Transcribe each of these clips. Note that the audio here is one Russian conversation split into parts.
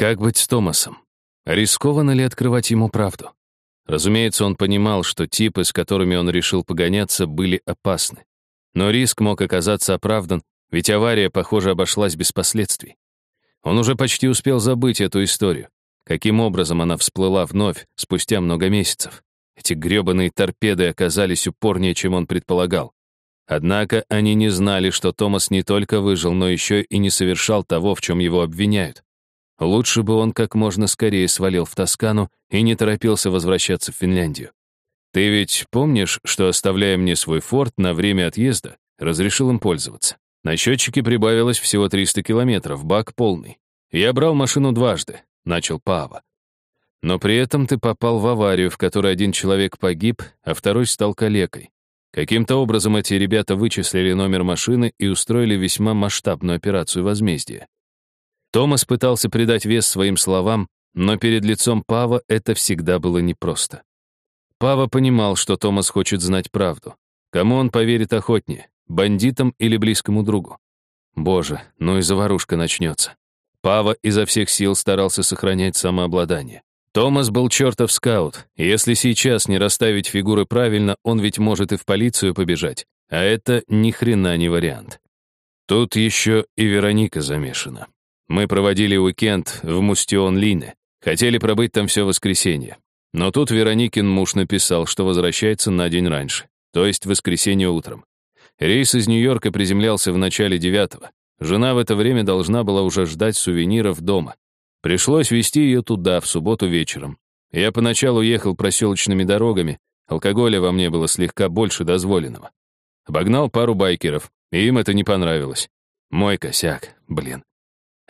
Как быть с Томасом? Рискованно ли открывать ему правду? Разумеется, он понимал, что типы, с которыми он решил погоняться, были опасны. Но риск мог оказаться оправдан, ведь авария, похоже, обошлась без последствий. Он уже почти успел забыть эту историю. Каким образом она всплыла вновь, спустя много месяцев? Эти грёбаные торпеды оказались упорнее, чем он предполагал. Однако они не знали, что Томас не только выжил, но еще и не совершал того, в чем его обвиняют. Лучше бы он как можно скорее свалил в Тоскану и не торопился возвращаться в Финляндию. Ты ведь помнишь, что, оставляя мне свой форт на время отъезда, разрешил им пользоваться? На счетчике прибавилось всего 300 километров, бак полный. Я брал машину дважды, начал Пава. Но при этом ты попал в аварию, в которой один человек погиб, а второй стал калекой. Каким-то образом эти ребята вычислили номер машины и устроили весьма масштабную операцию возмездия. Томас пытался придать вес своим словам, но перед лицом Пава это всегда было непросто. Пава понимал, что Томас хочет знать правду. Кому он поверит охотнее, бандитам или близкому другу? Боже, ну и заварушка начнется. Пава изо всех сил старался сохранять самообладание. Томас был чертов скаут, если сейчас не расставить фигуры правильно, он ведь может и в полицию побежать, а это ни хрена не вариант. Тут еще и Вероника замешана. Мы проводили уикенд в Мустион-Лине, хотели пробыть там все воскресенье. Но тут Вероникин муж написал, что возвращается на день раньше, то есть в воскресенье утром. Рейс из Нью-Йорка приземлялся в начале девятого. Жена в это время должна была уже ждать сувениров дома. Пришлось везти ее туда в субботу вечером. Я поначалу ехал проселочными дорогами, алкоголя во мне было слегка больше дозволенного. Обогнал пару байкеров, и им это не понравилось. Мой косяк, блин.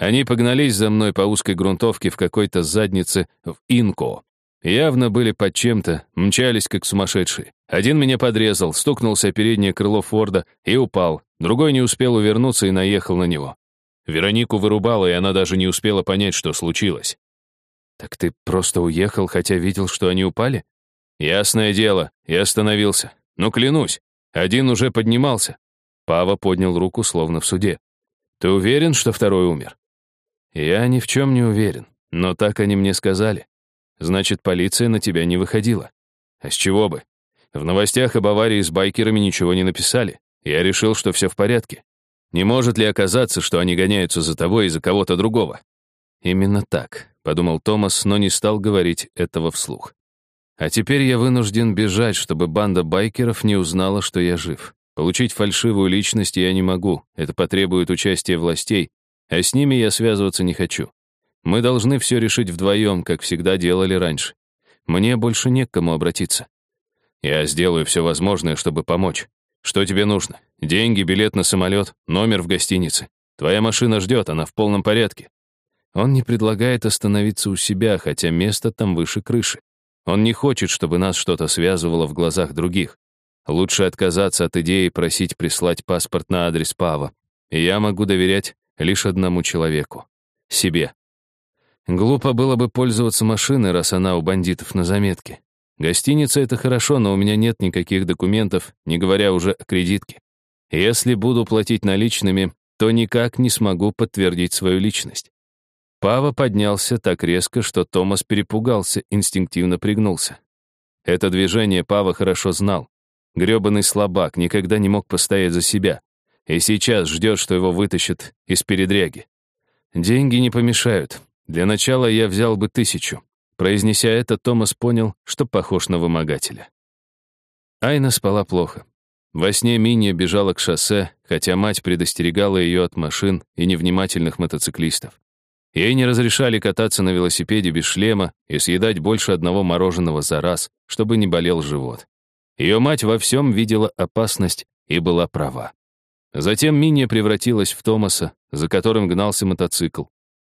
Они погнались за мной по узкой грунтовке в какой-то заднице в Инко. Явно были под чем-то, мчались как сумасшедшие. Один меня подрезал, стукнулся о переднее крыло Форда и упал. Другой не успел увернуться и наехал на него. Веронику вырубало, и она даже не успела понять, что случилось. «Так ты просто уехал, хотя видел, что они упали?» «Ясное дело, я остановился. Ну, клянусь, один уже поднимался». Пава поднял руку, словно в суде. «Ты уверен, что второй умер?» «Я ни в чем не уверен, но так они мне сказали. Значит, полиция на тебя не выходила. А с чего бы? В новостях об аварии с байкерами ничего не написали. Я решил, что все в порядке. Не может ли оказаться, что они гоняются за тобой и за кого-то другого? Именно так, подумал Томас, но не стал говорить этого вслух. А теперь я вынужден бежать, чтобы банда байкеров не узнала, что я жив. Получить фальшивую личность я не могу, это потребует участия властей, а с ними я связываться не хочу. Мы должны все решить вдвоем, как всегда делали раньше. Мне больше не к кому обратиться. Я сделаю все возможное, чтобы помочь. Что тебе нужно? Деньги, билет на самолет, номер в гостинице. Твоя машина ждет, она в полном порядке. Он не предлагает остановиться у себя, хотя место там выше крыши. Он не хочет, чтобы нас что-то связывало в глазах других. Лучше отказаться от идеи просить прислать паспорт на адрес Пава. И я могу доверять лишь одному человеку — себе. Глупо было бы пользоваться машиной, раз она у бандитов на заметке. Гостиница — это хорошо, но у меня нет никаких документов, не говоря уже о кредитке. Если буду платить наличными, то никак не смогу подтвердить свою личность. Пава поднялся так резко, что Томас перепугался, инстинктивно пригнулся. Это движение Пава хорошо знал. Грёбаный слабак никогда не мог постоять за себя и сейчас ждет, что его вытащат из передряги. Деньги не помешают. Для начала я взял бы тысячу. Произнеся это, Томас понял, что похож на вымогателя. Айна спала плохо. Во сне Минья бежала к шоссе, хотя мать предостерегала ее от машин и невнимательных мотоциклистов. Ей не разрешали кататься на велосипеде без шлема и съедать больше одного мороженого за раз, чтобы не болел живот. Ее мать во всем видела опасность и была права. Затем Миния превратилась в Томаса, за которым гнался мотоцикл.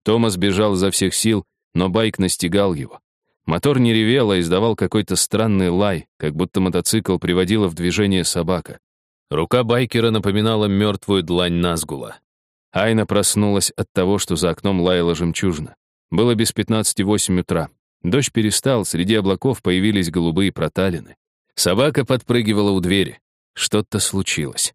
Томас бежал изо всех сил, но байк настигал его. Мотор не ревел, а издавал какой-то странный лай, как будто мотоцикл приводила в движение собака. Рука байкера напоминала мертвую длань Назгула. Айна проснулась от того, что за окном лаяла жемчужина. Было без пятнадцати восемь утра. Дождь перестал, среди облаков появились голубые проталины. Собака подпрыгивала у двери. Что-то случилось.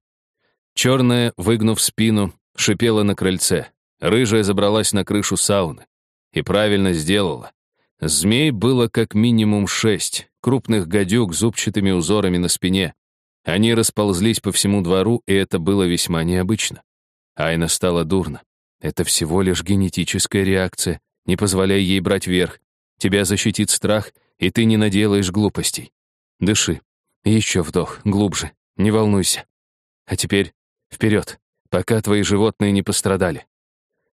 Черная, выгнув спину, шипела на крыльце. Рыжая забралась на крышу сауны. и правильно сделала. Змей было как минимум шесть, крупных гадюк с зубчатыми узорами на спине. Они расползлись по всему двору, и это было весьма необычно. Айна стала дурно. Это всего лишь генетическая реакция. Не позволяй ей брать верх. Тебя защитит страх, и ты не наделаешь глупостей. Дыши. Еще вдох, глубже. Не волнуйся. А теперь вперед, пока твои животные не пострадали.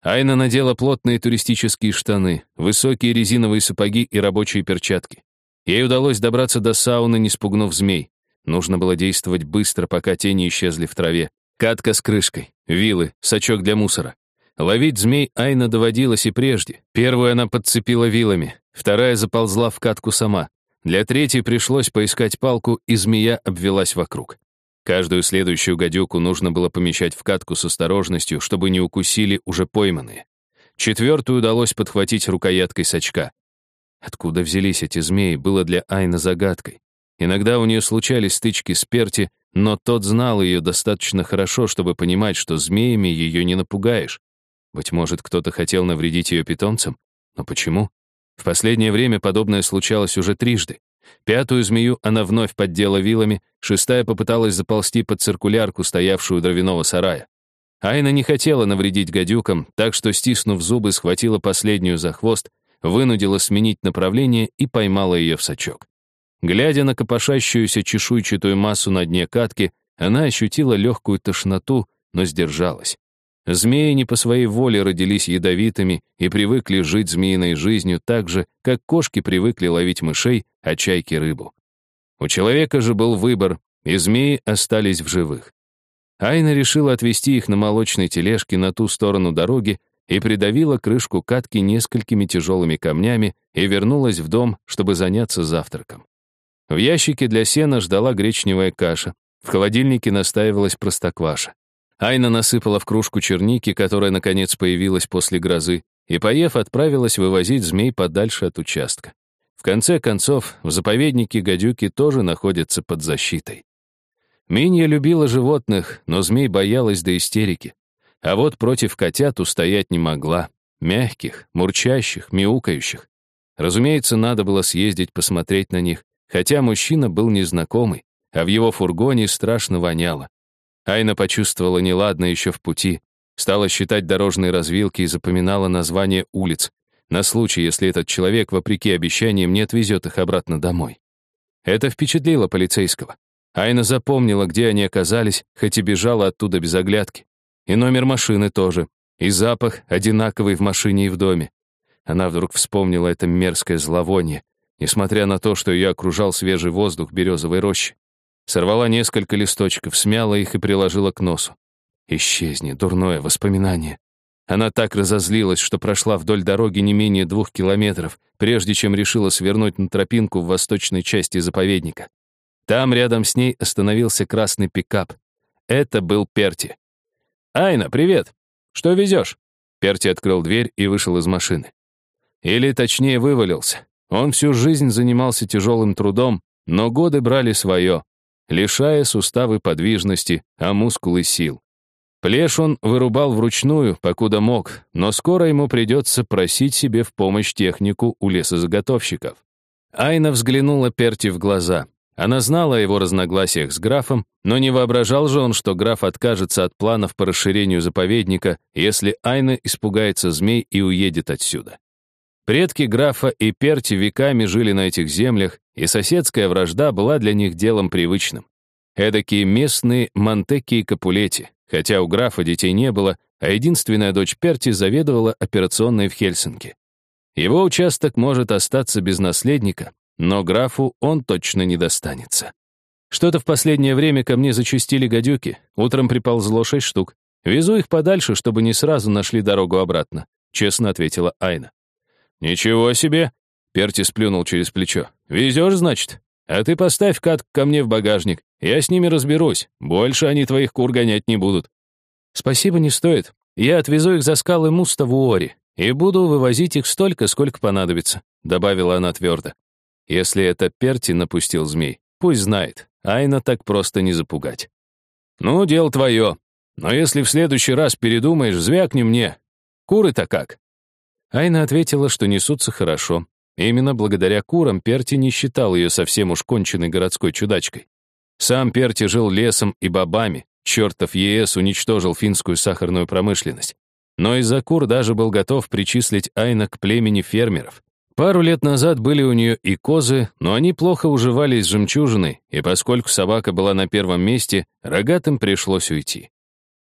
Айна надела плотные туристические штаны, высокие резиновые сапоги и рабочие перчатки. Ей удалось добраться до сауны, не спугнув змей. Нужно было действовать быстро, пока тени исчезли в траве. Катка с крышкой, вилы, сачок для мусора. Ловить змей Айна доводилось и прежде. Первую она подцепила вилами, вторая заползла в катку сама. Для третьей пришлось поискать палку, и змея обвелась вокруг. Каждую следующую гадюку нужно было помещать в катку с осторожностью, чтобы не укусили уже пойманные. Четвертую удалось подхватить рукояткой сачка. Откуда взялись эти змеи, было для Айна загадкой. Иногда у нее случались стычки с Перти, но тот знал ее достаточно хорошо, чтобы понимать, что змеями ее не напугаешь. Быть может, кто-то хотел навредить ее питомцам? Но почему? В последнее время подобное случалось уже трижды. Пятую змею она вновь поддела вилами, шестая попыталась заползти под циркулярку, стоявшую у дровяного сарая. Айна не хотела навредить гадюкам, так что, стиснув зубы, схватила последнюю за хвост, вынудила сменить направление и поймала ее в сачок. Глядя на копошащуюся чешуйчатую массу на дне катки, она ощутила легкую тошноту, но сдержалась. Змеи не по своей воле родились ядовитыми и привыкли жить змеиной жизнью так же, как кошки привыкли ловить мышей, а чайки — рыбу. У человека же был выбор, и змеи остались в живых. Айна решила отвезти их на молочной тележке на ту сторону дороги и придавила крышку катки несколькими тяжелыми камнями и вернулась в дом, чтобы заняться завтраком. В ящике для сена ждала гречневая каша, в холодильнике настаивалась простокваша. Айна насыпала в кружку черники, которая, наконец, появилась после грозы, и, поев, отправилась вывозить змей подальше от участка. В конце концов, в заповеднике гадюки тоже находятся под защитой. Минья любила животных, но змей боялась до истерики. А вот против котят устоять не могла. Мягких, мурчащих, мяукающих. Разумеется, надо было съездить посмотреть на них, хотя мужчина был незнакомый, а в его фургоне страшно воняло. Айна почувствовала неладно еще в пути, стала считать дорожные развилки и запоминала названия улиц, на случай, если этот человек, вопреки обещаниям, не отвезет их обратно домой. Это впечатлило полицейского. Айна запомнила, где они оказались, хоть и бежала оттуда без оглядки. И номер машины тоже, и запах одинаковый в машине и в доме. Она вдруг вспомнила это мерзкое зловоние, несмотря на то, что ее окружал свежий воздух березовой рощи. Сорвала несколько листочков, смяла их и приложила к носу. Исчезни, дурное воспоминание. Она так разозлилась, что прошла вдоль дороги не менее двух километров, прежде чем решила свернуть на тропинку в восточной части заповедника. Там рядом с ней остановился красный пикап. Это был Перти. «Айна, привет! Что везешь?» Перти открыл дверь и вышел из машины. Или точнее вывалился. Он всю жизнь занимался тяжелым трудом, но годы брали свое лишая суставы подвижности, а мускулы сил. Плешь он вырубал вручную, покуда мог, но скоро ему придется просить себе в помощь технику у лесозаготовщиков. Айна взглянула Перти в глаза. Она знала о его разногласиях с графом, но не воображал же он, что граф откажется от планов по расширению заповедника, если Айна испугается змей и уедет отсюда. Предки графа и Перти веками жили на этих землях, и соседская вражда была для них делом привычным. Эдакие местные Монтекки и Капулети, хотя у графа детей не было, а единственная дочь Перти заведовала операционной в Хельсинки. Его участок может остаться без наследника, но графу он точно не достанется. Что-то в последнее время ко мне зачастили гадюки. Утром приползло шесть штук. Везу их подальше, чтобы не сразу нашли дорогу обратно, честно ответила Айна. «Ничего себе!» — Перти сплюнул через плечо. «Везешь, значит? А ты поставь кат ко мне в багажник. Я с ними разберусь. Больше они твоих кур гонять не будут». «Спасибо, не стоит. Я отвезу их за скалы Муста в Уоре и буду вывозить их столько, сколько понадобится», — добавила она твердо. «Если это Перти напустил змей, пусть знает. Айна так просто не запугать». «Ну, дело твое. Но если в следующий раз передумаешь, звякни мне. Куры-то как?» Айна ответила, что несутся хорошо. Именно благодаря курам Перти не считал ее совсем уж конченной городской чудачкой. Сам Перти жил лесом и бобами, чертов ЕС уничтожил финскую сахарную промышленность. Но из-за кур даже был готов причислить Айна к племени фермеров. Пару лет назад были у нее и козы, но они плохо уживались с жемчужиной, и поскольку собака была на первом месте, рогатым пришлось уйти.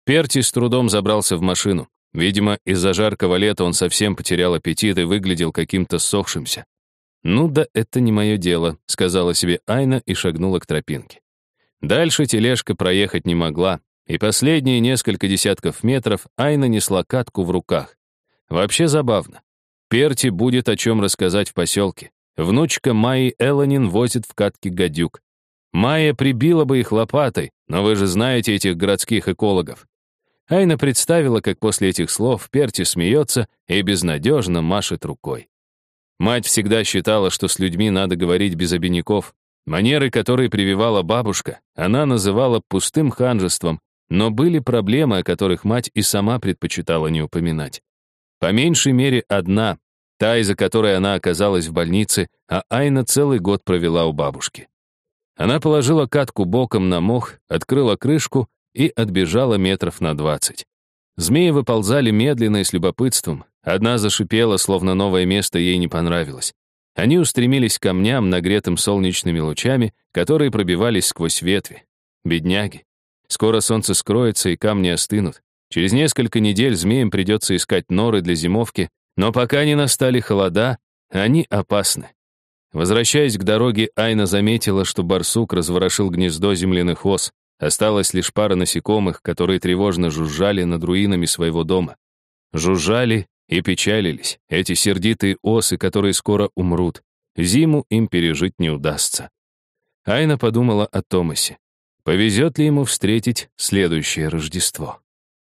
Перти с трудом забрался в машину. Видимо, из-за жаркого лета он совсем потерял аппетит и выглядел каким-то сохшимся. «Ну да, это не мое дело», — сказала себе Айна и шагнула к тропинке. Дальше тележка проехать не могла, и последние несколько десятков метров Айна несла катку в руках. Вообще забавно. Перти будет о чем рассказать в поселке. Внучка Майи Элланин возит в катке гадюк. Майя прибила бы их лопатой, но вы же знаете этих городских экологов. Айна представила, как после этих слов Перти смеется и безнадежно машет рукой. Мать всегда считала, что с людьми надо говорить без обиняков. Манеры, которые прививала бабушка, она называла пустым ханжеством, но были проблемы, о которых мать и сама предпочитала не упоминать. По меньшей мере одна, та, из-за которой она оказалась в больнице, а Айна целый год провела у бабушки. Она положила катку боком на мох, открыла крышку и отбежала метров на двадцать. Змеи выползали медленно и с любопытством. Одна зашипела, словно новое место ей не понравилось. Они устремились к камням, нагретым солнечными лучами, которые пробивались сквозь ветви. Бедняги. Скоро солнце скроется, и камни остынут. Через несколько недель змеям придется искать норы для зимовки, но пока не настали холода, они опасны. Возвращаясь к дороге, Айна заметила, что барсук разворошил гнездо земляных ос. Осталась лишь пара насекомых, которые тревожно жужжали над руинами своего дома. Жужжали и печалились, эти сердитые осы, которые скоро умрут. Зиму им пережить не удастся. Айна подумала о Томасе. Повезет ли ему встретить следующее Рождество?